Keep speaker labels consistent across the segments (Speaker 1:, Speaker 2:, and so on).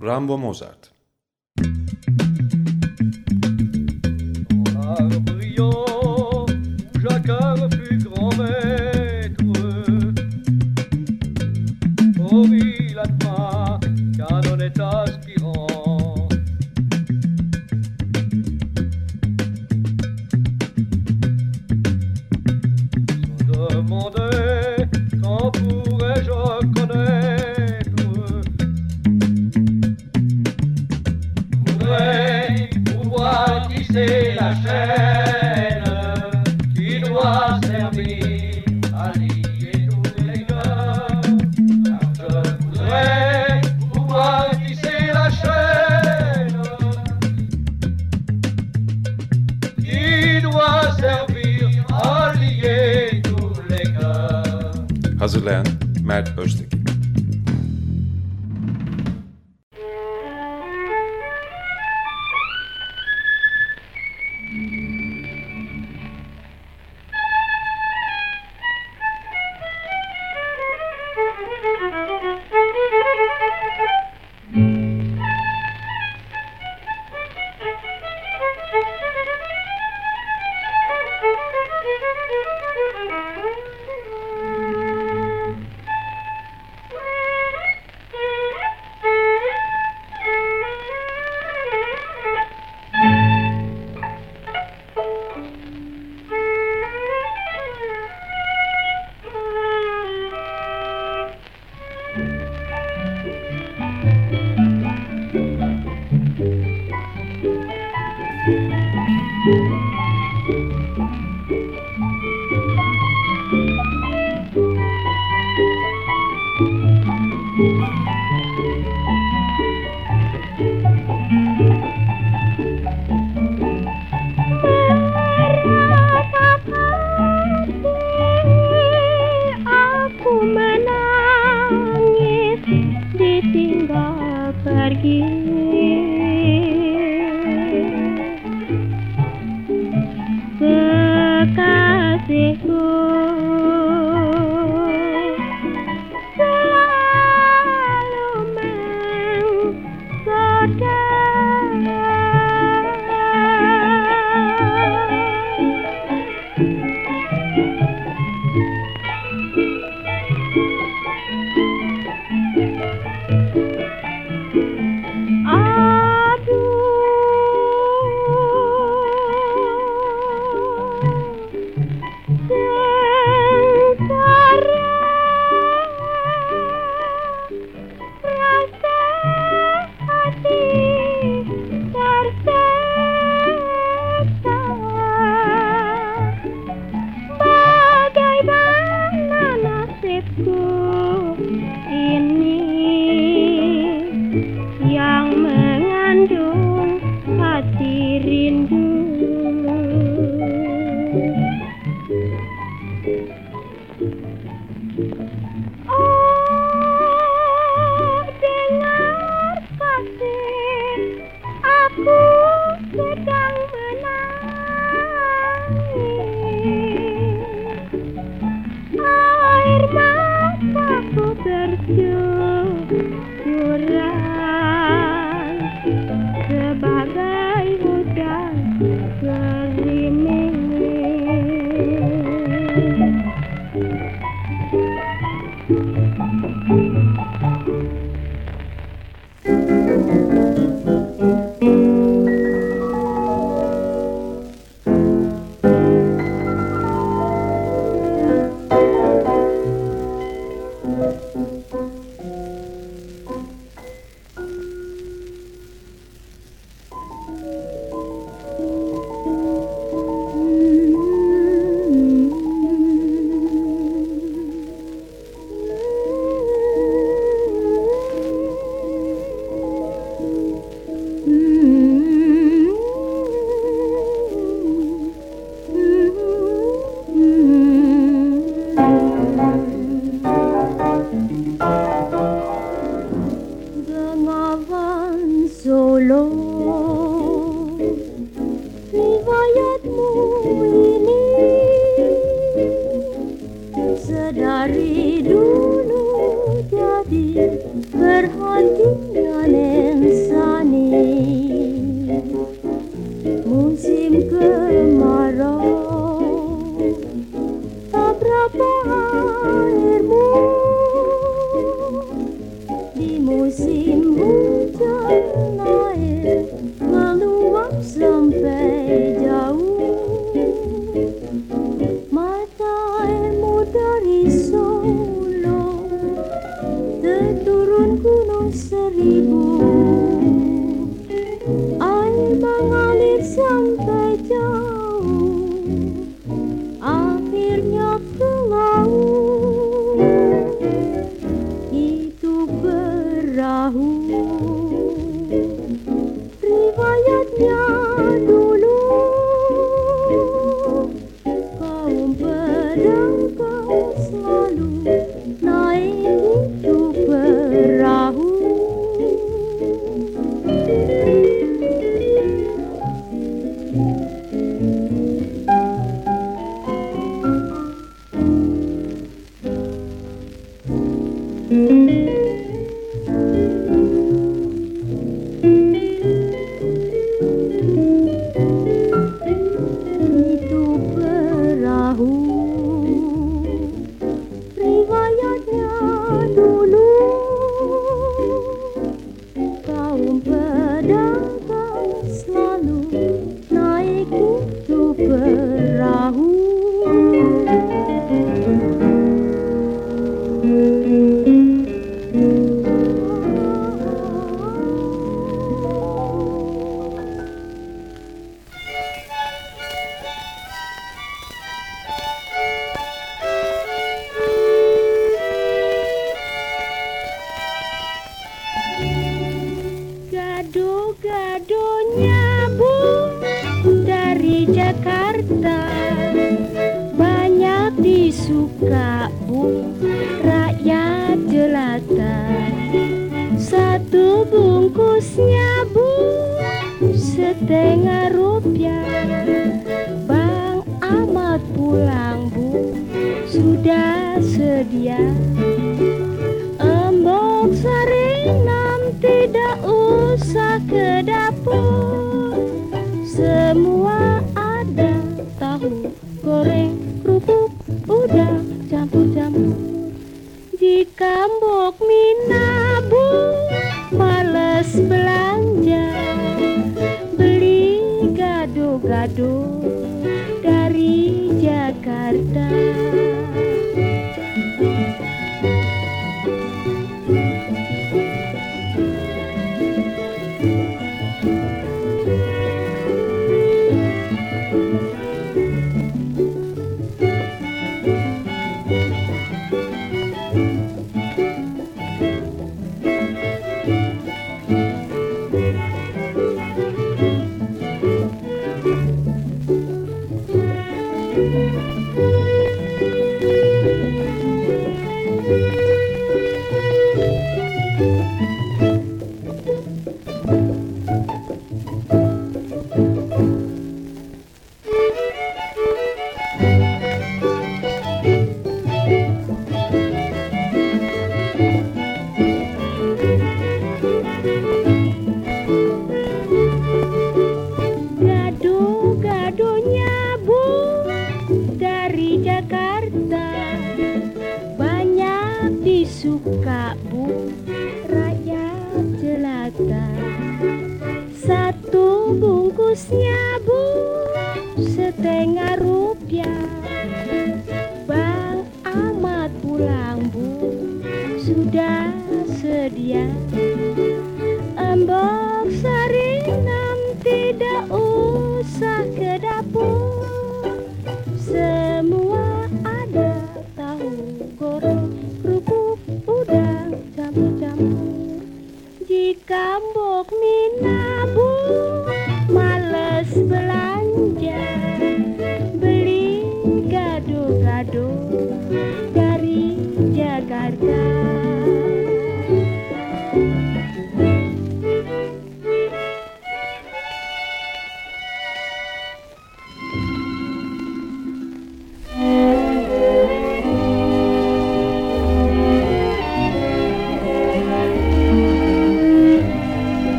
Speaker 1: رامبو موزارت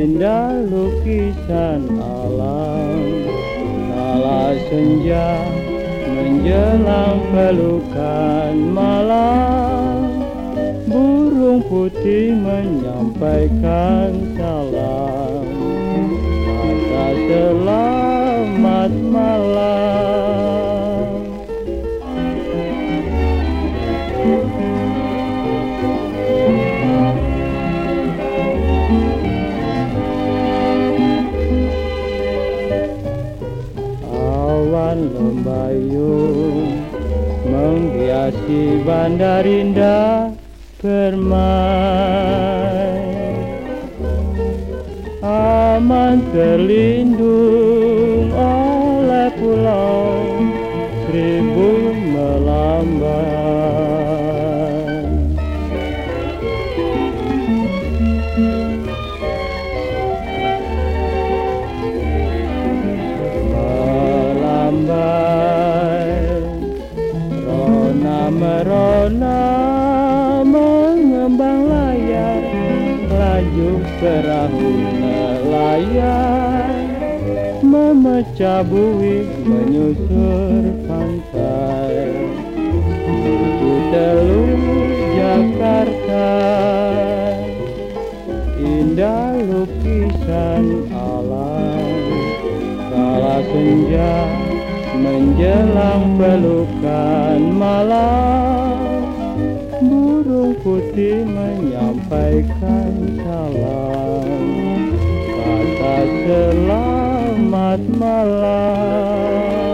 Speaker 1: Indah lukisan alam Kala senja menjelang pelukan malam. Burung putih menyampaikan salam Kata selamat malam menghiasi bandar indah bermain nelayan Memecah buih menyusur pantai. Menuju teluk Jakarta Indah lukisan alam. Kala senja menjelang pelukan malam Burung putih menyampaikan salam selamat malam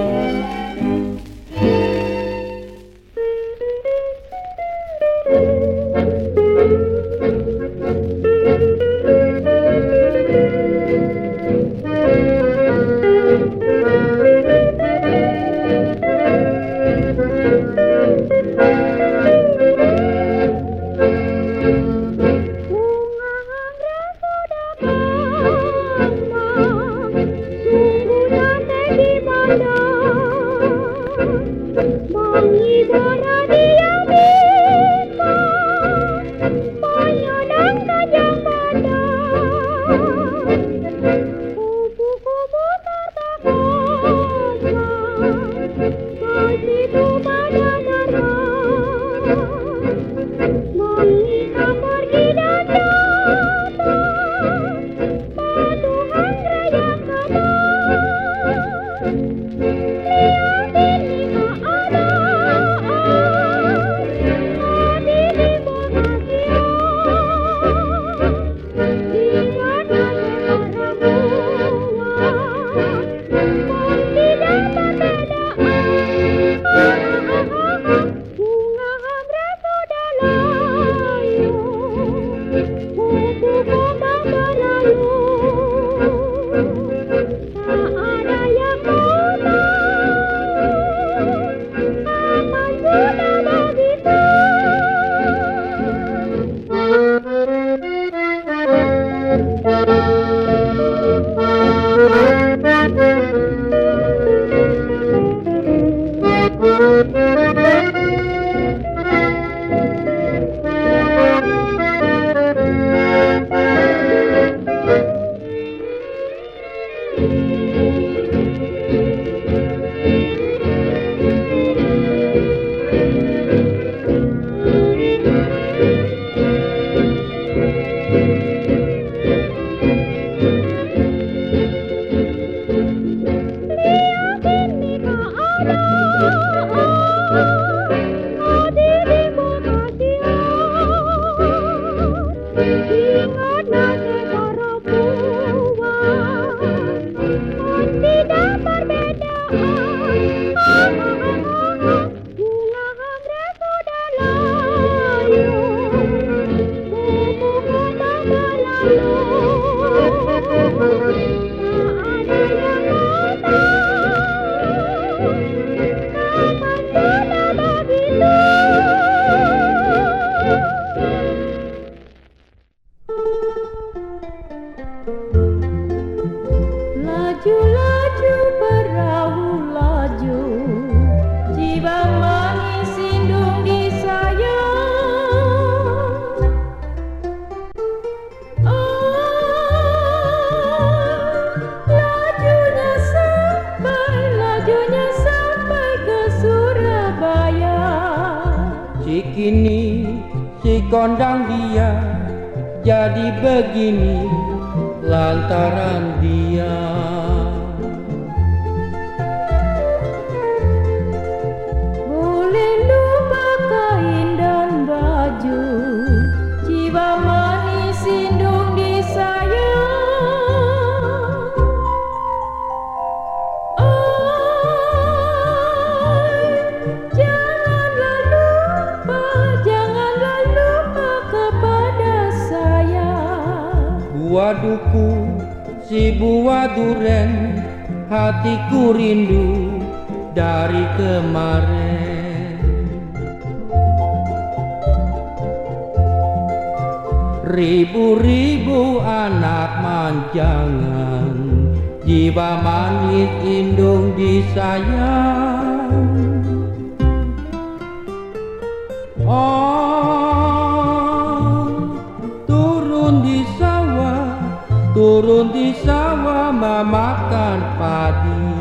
Speaker 2: memakan padi.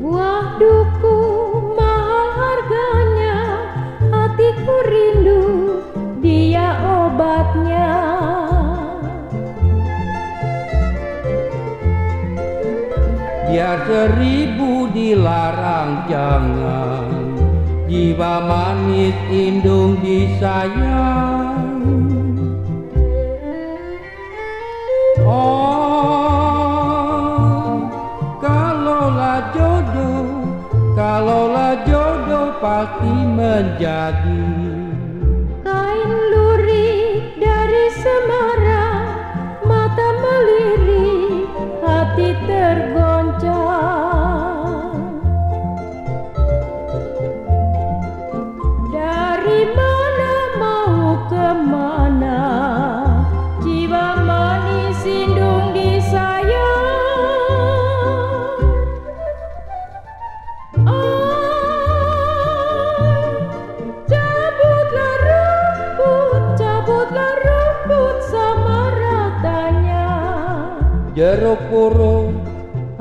Speaker 3: Buah duku mahal harganya. Hatiku rindu dia obatnya.
Speaker 2: Biar seribu dilarang jangan. Jiwa manis indung disayang pasti menjadi.
Speaker 3: Kain lurik dari
Speaker 2: semua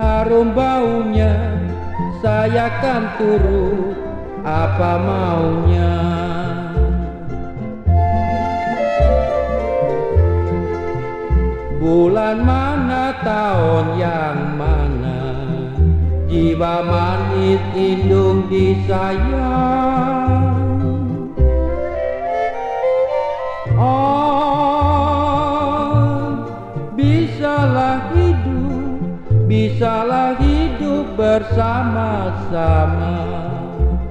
Speaker 2: harum baunya saya kan turut apa maunya? Bulan mana tahun yang mana Jiwa manis indung disayang bersama-sama.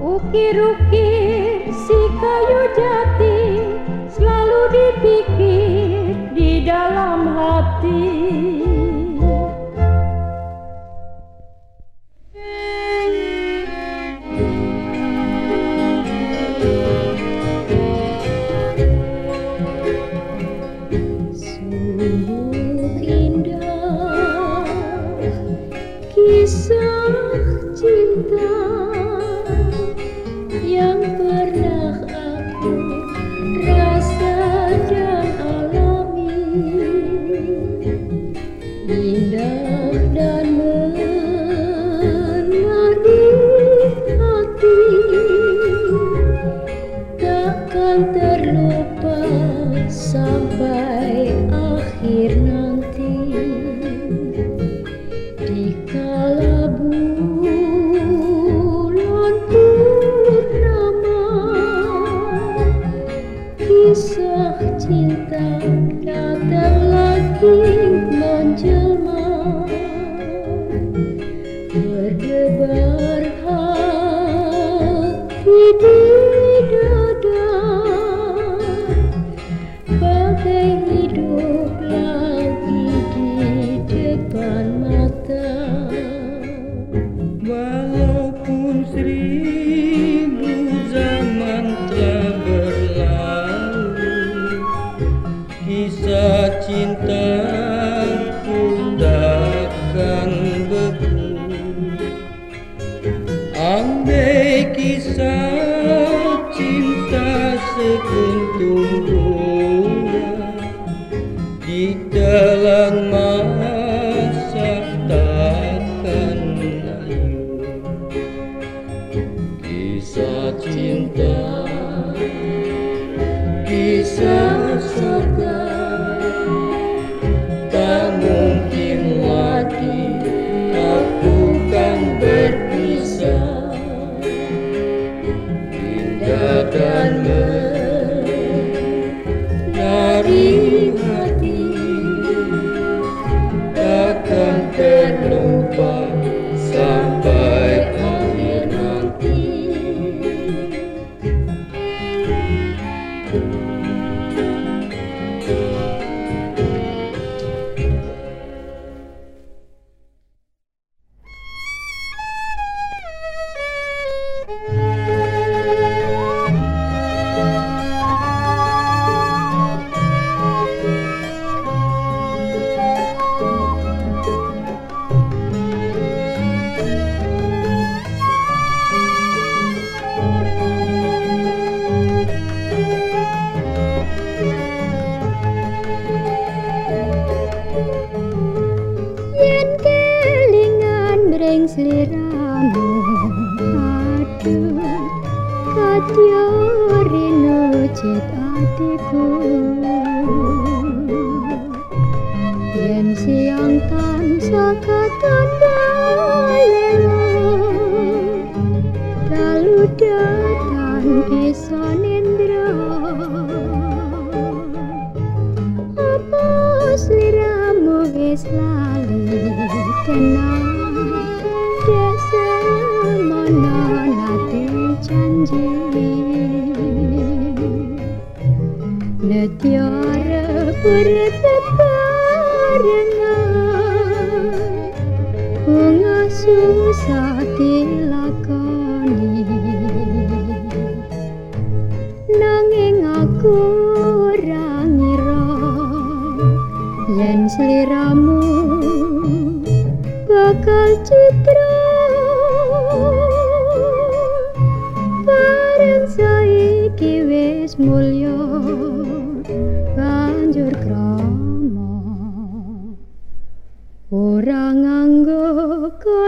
Speaker 3: Ukir-ukir si kayu jati Selalu dipikir di dalam hati.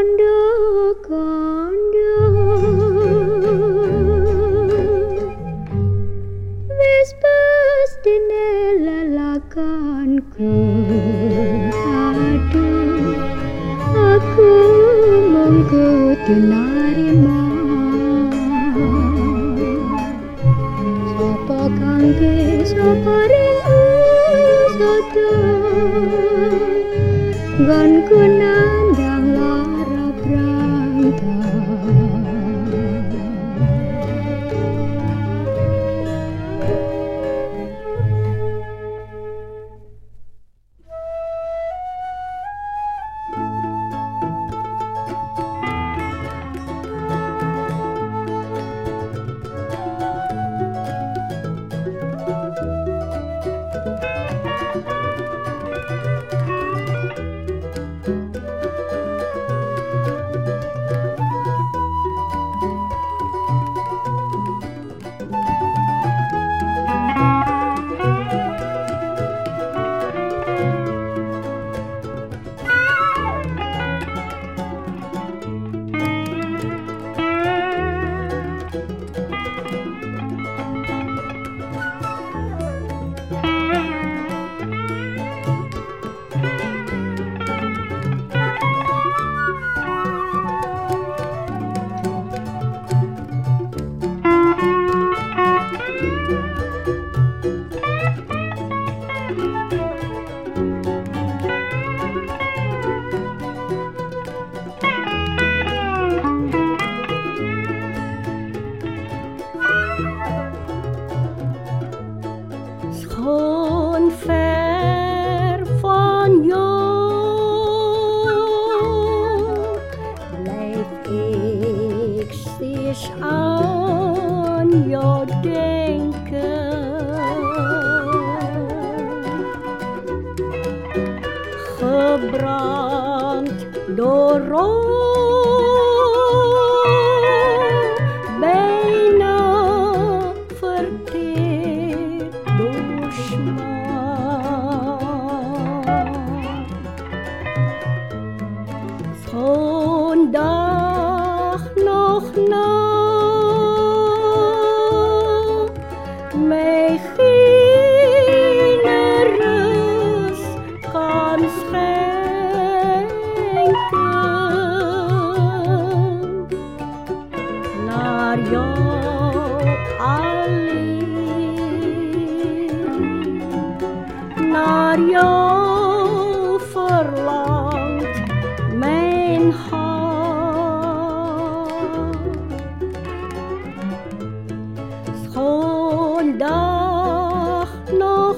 Speaker 3: kondo kondo Vespas dinela lakanku Adu aku mongko tenarima Sopo kangge
Speaker 4: sopo re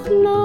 Speaker 4: floor.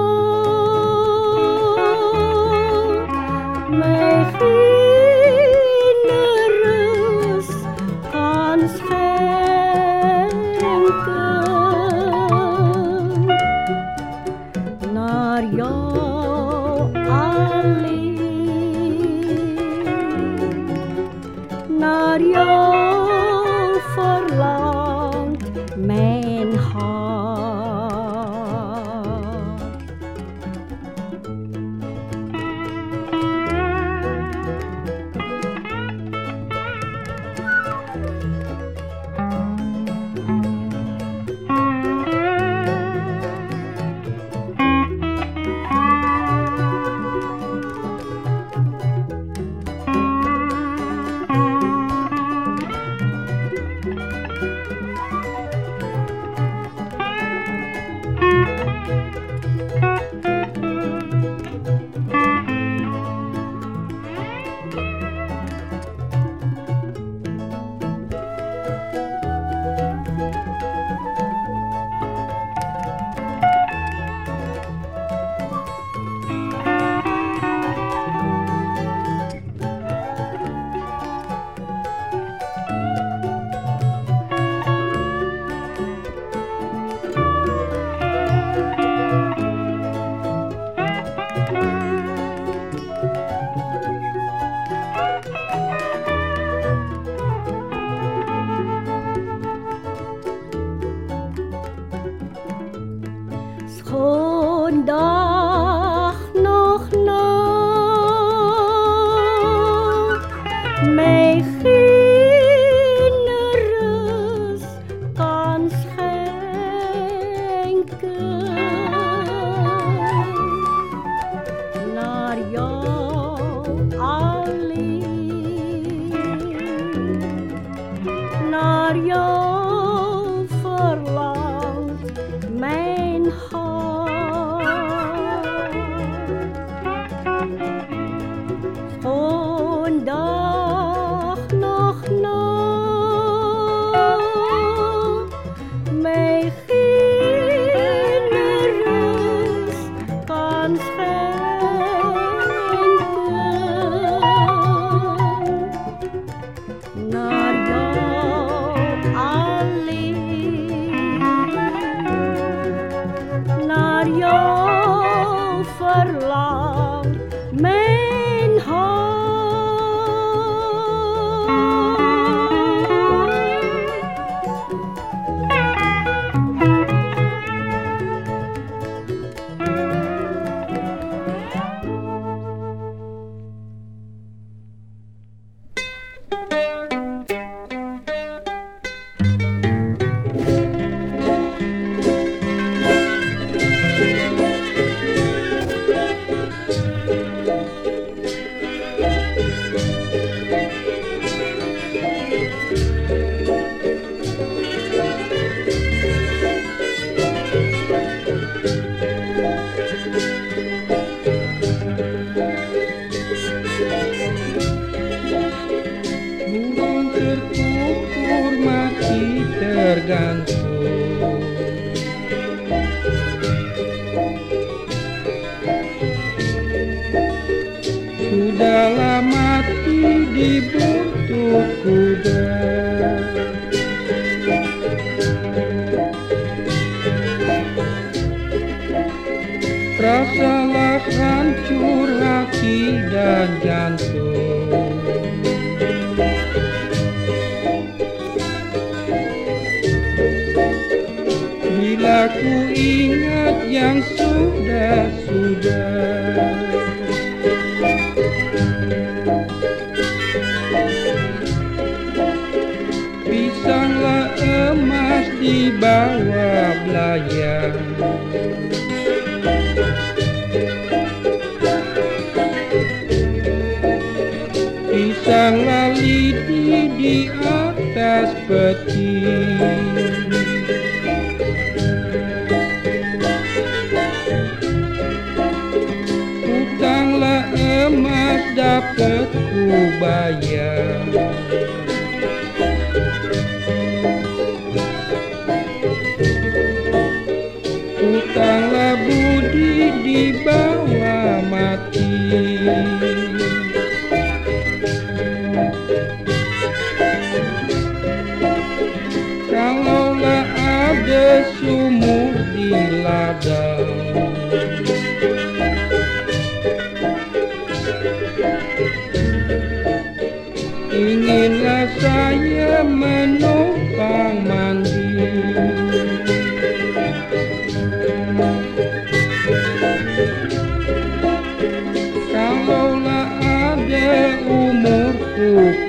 Speaker 4: khắp các khu ba già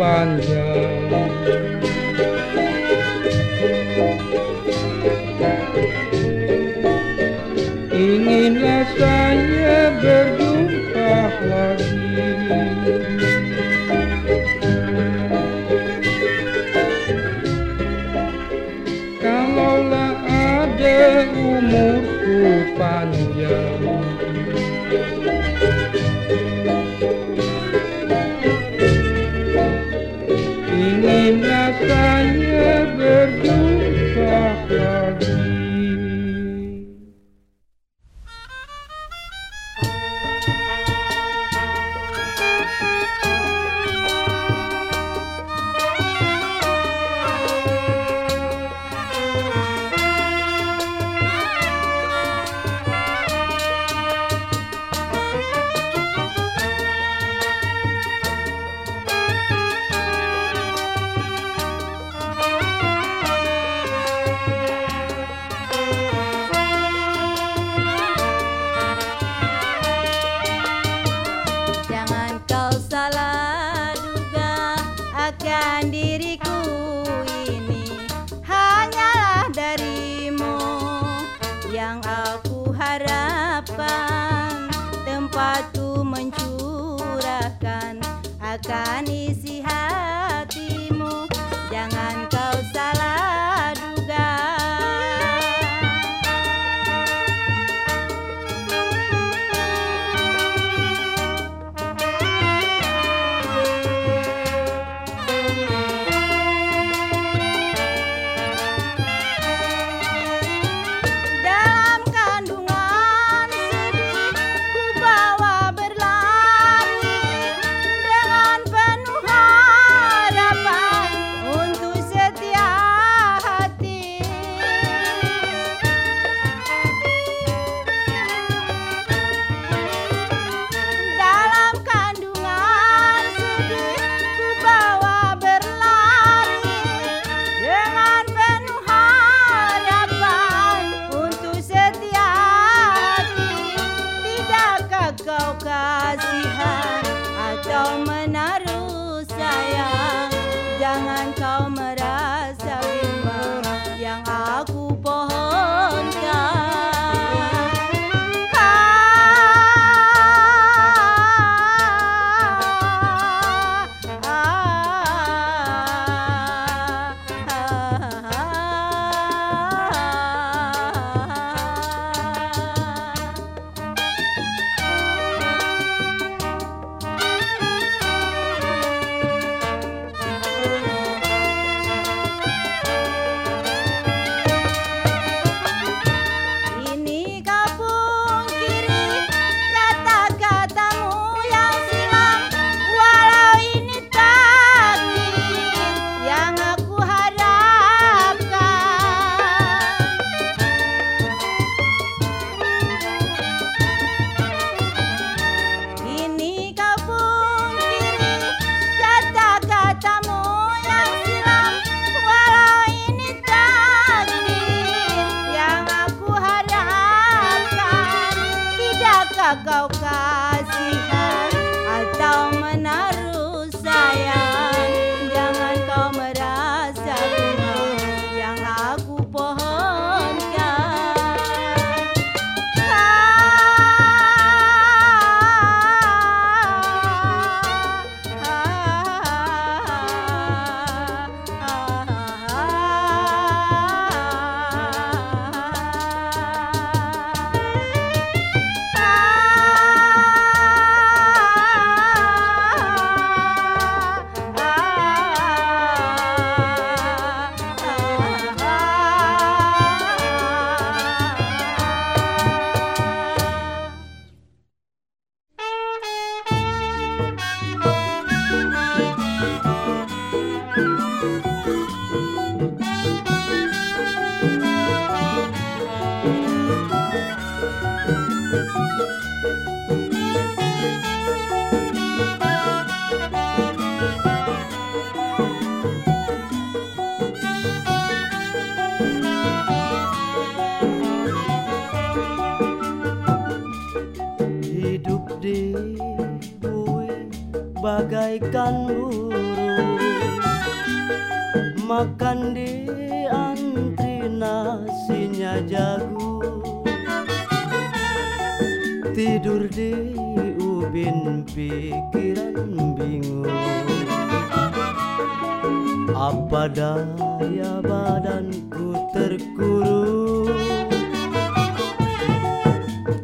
Speaker 4: pan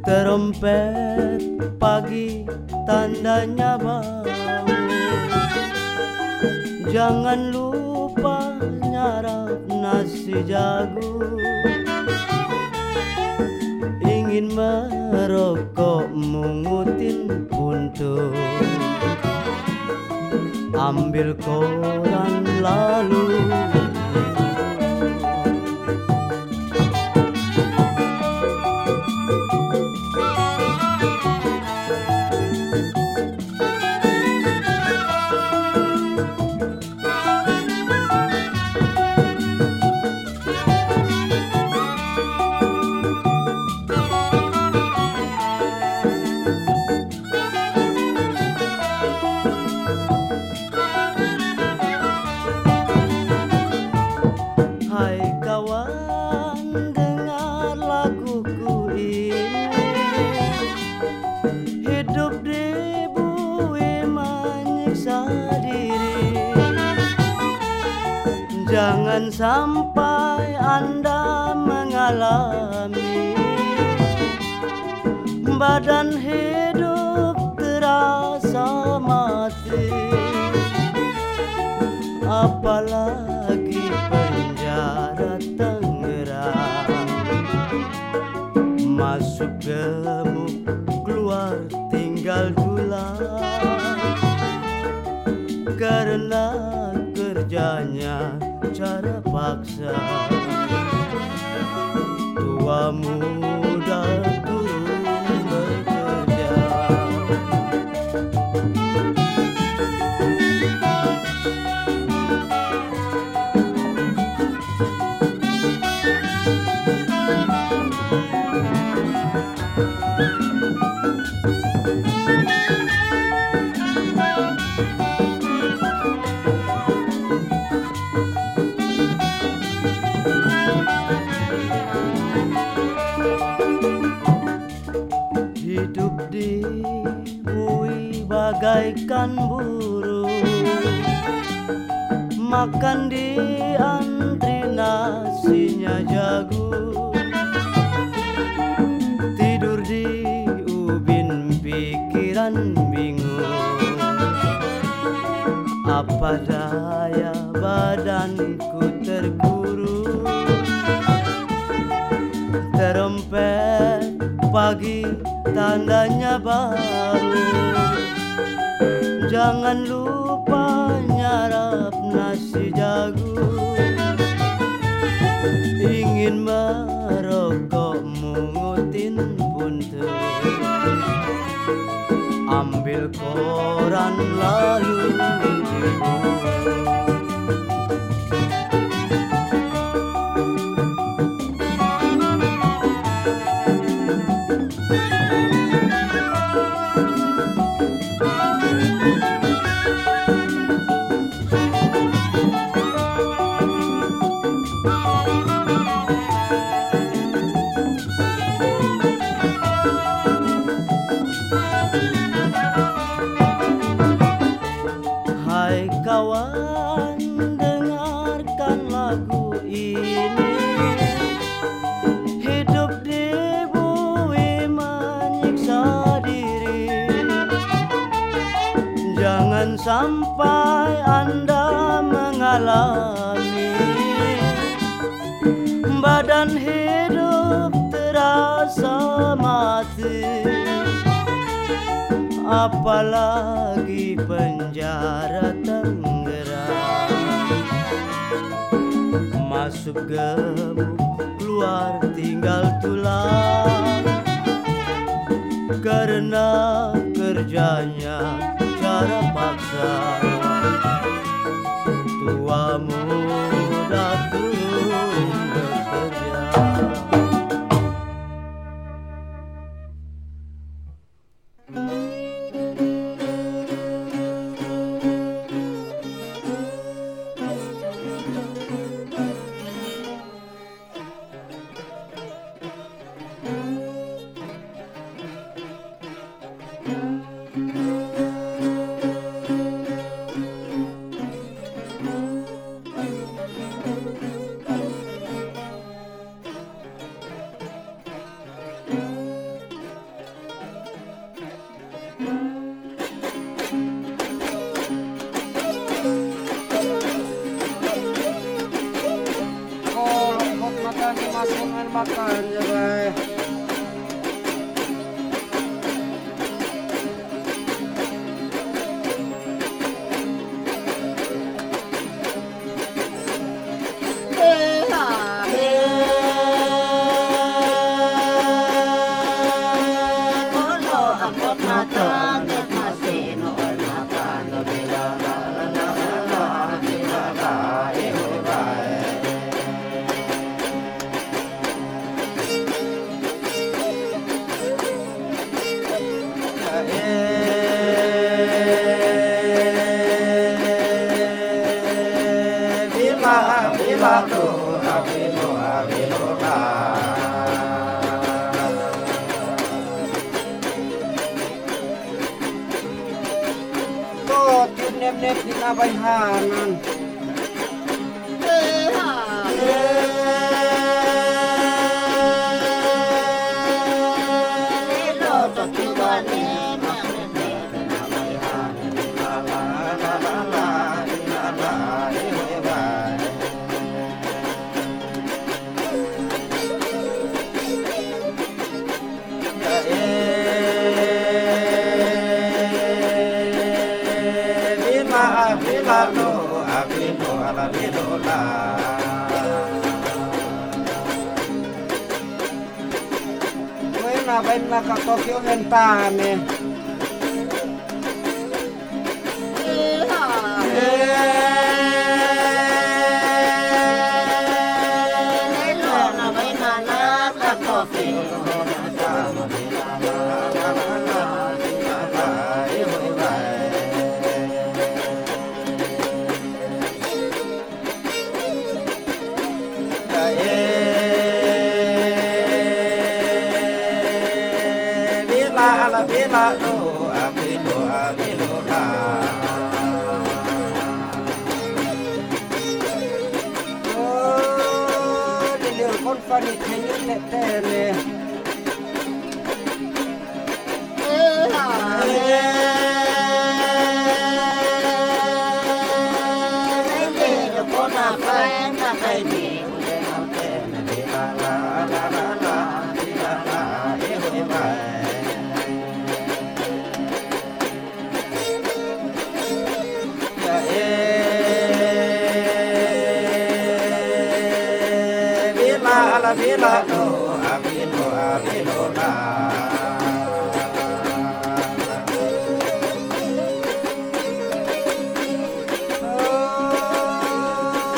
Speaker 4: Terompet pagi tandanya bang, Jangan lupa nyarap nasi jagung. Ingin merokok mungutin puntung Ambil koran lalu.
Speaker 5: debu keluar tinggal gula. Karena kerjanya cara paksa. Tuamu makan di antri nasinya jagung Tidur di ubin pikiran bingung. Apa daya badanku terkurung terompet pagi tandanya baru. Jangan lupa gemuk keluar tinggal tulang. Karena kerjanya
Speaker 6: Superman. la cacocchio ventane la vi la do a vi do a vi do la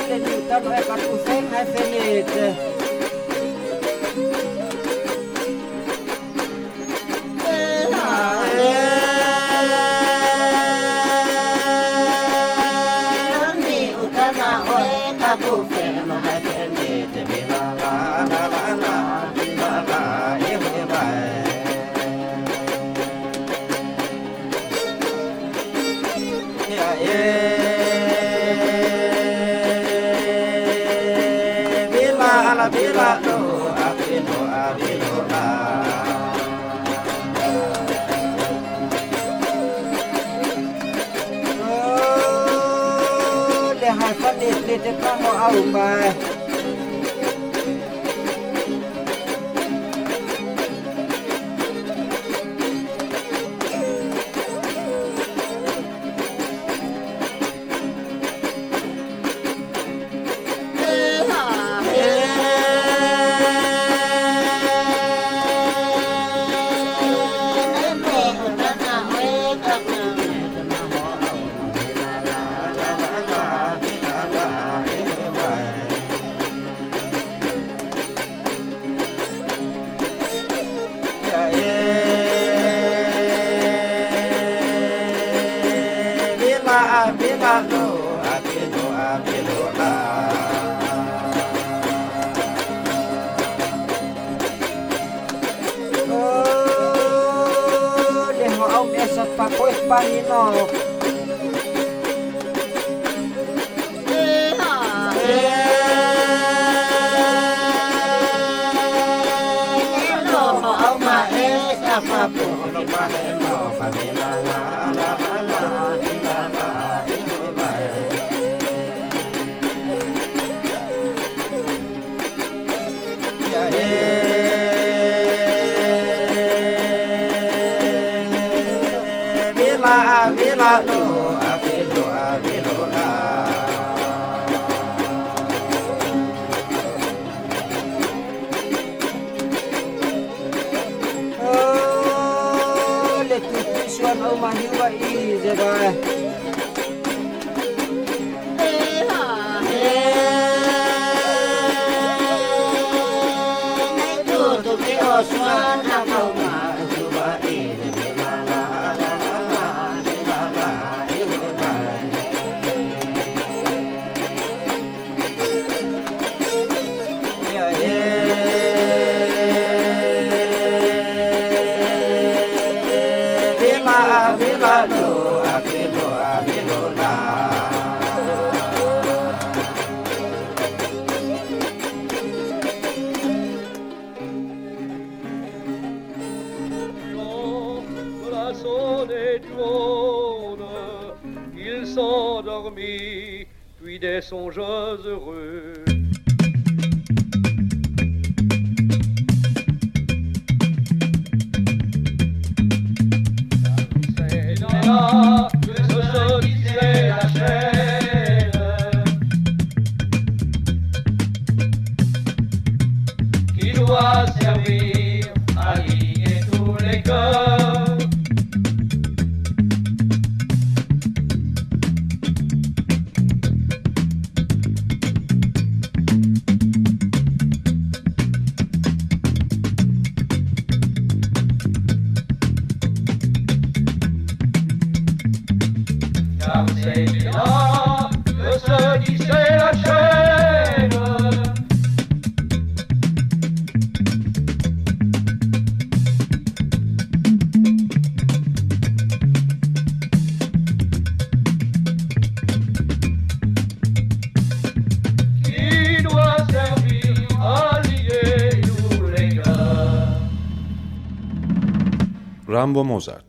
Speaker 6: Hãy subscribe cho kênh Oh my. 拜
Speaker 7: 您了 des songes heureux.
Speaker 8: Mozart